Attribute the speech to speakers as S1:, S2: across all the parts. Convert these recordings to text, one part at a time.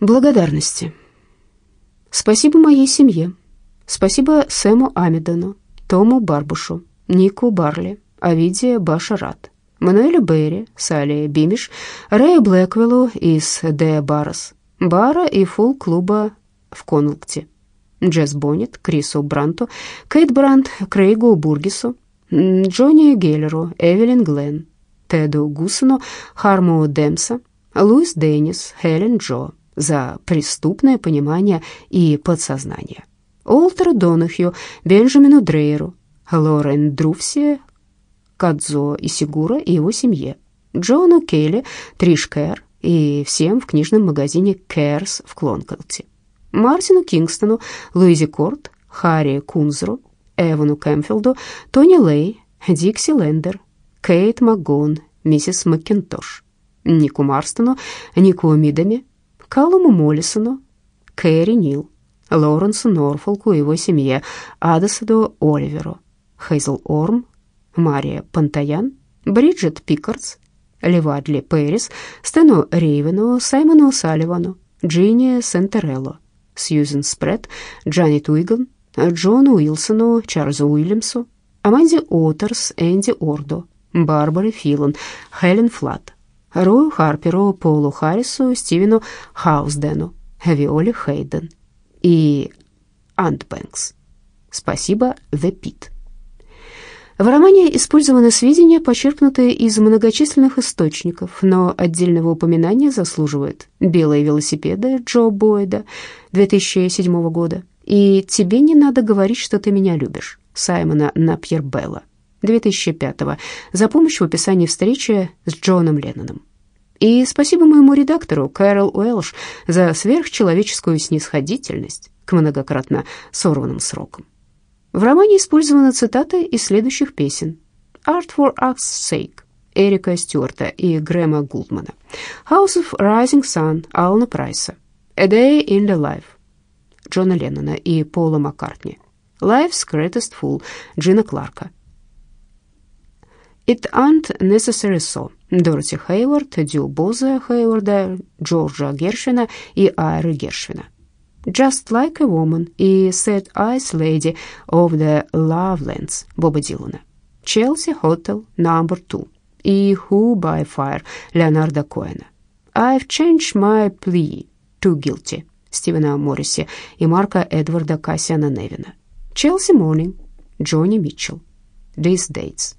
S1: Благодарности. Спасибо моей семье. Спасибо Сэму Амидону, Тому Барбушу, Нику Барли, Авидия Башарат, Мануэлю Берри, Салли Бимиш, Рэю Блэквиллу из Де Баррес, бара и фул-клуба в Конлукте, Джесс Боннет, Крису Бранту, Кейт Брант, Крейгу Бургису, Джонни Геллеру, Эвелин Гленн, Теду Гусону, Харму Демса, Луис Деннис, Хелен Джо за преступное понимание и подсознание. Олтеру Донахью, Бенджамину Дрейеру, Лорен Друфси, Кадзо Исигура и его семье, Джону Келли, Триш Кэр и всем в книжном магазине Кэрс в Клонколте, Мартину Кингстону, Луизе Корт, Харри Кунзру, Эвану Кэмфилду, Тони Лей, Дикси Лендер, Кейт МакГоун, миссис Маккинтош, Нику Марстону, Нику Мидами, Калуму Моллисону, Кэрри Нил, Лоуренсу Норфолку и его семье, Адасаду Оливеру, Хейзл Орм, Мария Пантаян, Бриджит Пикардс, Левадли Пэрис, Стэну Рейвену, Саймону Салливану, Джинни Сентерелло, Сьюзен Спред, Джанет Уиган, Джону Уилсону, Чарльзу Уильямсу, Аманде Уотерс, Энди Ордо, Барбаре Филан, Хелен Флатт, Рою Харперу, Полу Харрису, Стивену Хаусдену, Виоле Хейден и Ант Бэнкс. Спасибо, The Pit. В романе использованы сведения, почерпнутые из многочисленных источников, но отдельного упоминания заслуживают «Белые велосипеды» Джо Бойда 2007 года и «Тебе не надо говорить, что ты меня любишь» Саймона Напьер-Белла 2005 за помощь в описании встречи с Джоном Ленноном. И спасибо моему редактору Кэрол Уэлш за сверхчеловеческую снисходительность к многократно сорванным срокам. В романе использованы цитаты из следующих песен. «Art for Art's Sake» Эрика Стюарта и Грэма Гулдмана, «House of Rising Sun» Алана Прайса, «A Day in the Life» Джона Леннона и Пола Маккартни, «Life's Greatest Fool» Джина Кларка, «It Ain't Necessary So» Дороти Хейвард, Дю Боза Хейварда, Джорджа Гершвина и Айры Гершвина. Just Like a Woman и Sad Eyes Lady of the Lovelands Боба Дилана, Chelsea Hotel Number Two и Who by Fire Леонарда Коэна, I've Changed My Plea to Guilty Стивена Морриси и Марка Эдварда Кассиана Невина, Chelsea Morning Джонни Митчелл, These Dates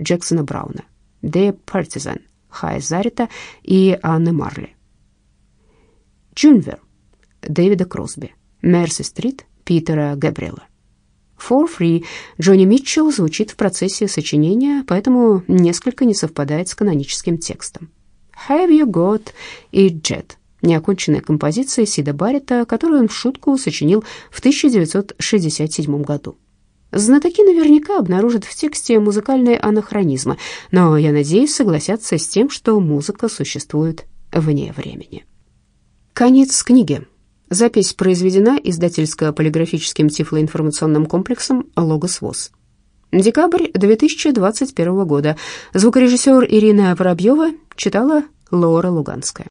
S1: Джексона Брауна, The Partisan Хая Зарета и Анны Марли. Guinnevere Дэвида Кросби, Mercy Street Питера Габриэла. For Free Джонни Митчелл звучит в процессе сочинения, поэтому несколько не совпадает с каноническим текстом. Have You Got и Jet неоконченная композиция Сида Баррета, которую он в шутку сочинил в 1967 году. Знатоки наверняка обнаружат в тексте музыкальные анахронизмы, но, я надеюсь, согласятся с тем, что музыка существует вне времени. Конец книги. Запись произведена издательско-полиграфическим тифлоинформационным комплексом «Логос ВОЗ». Декабрь 2021 года. Звукорежиссер Ирина Воробьева читала Лора Луганская.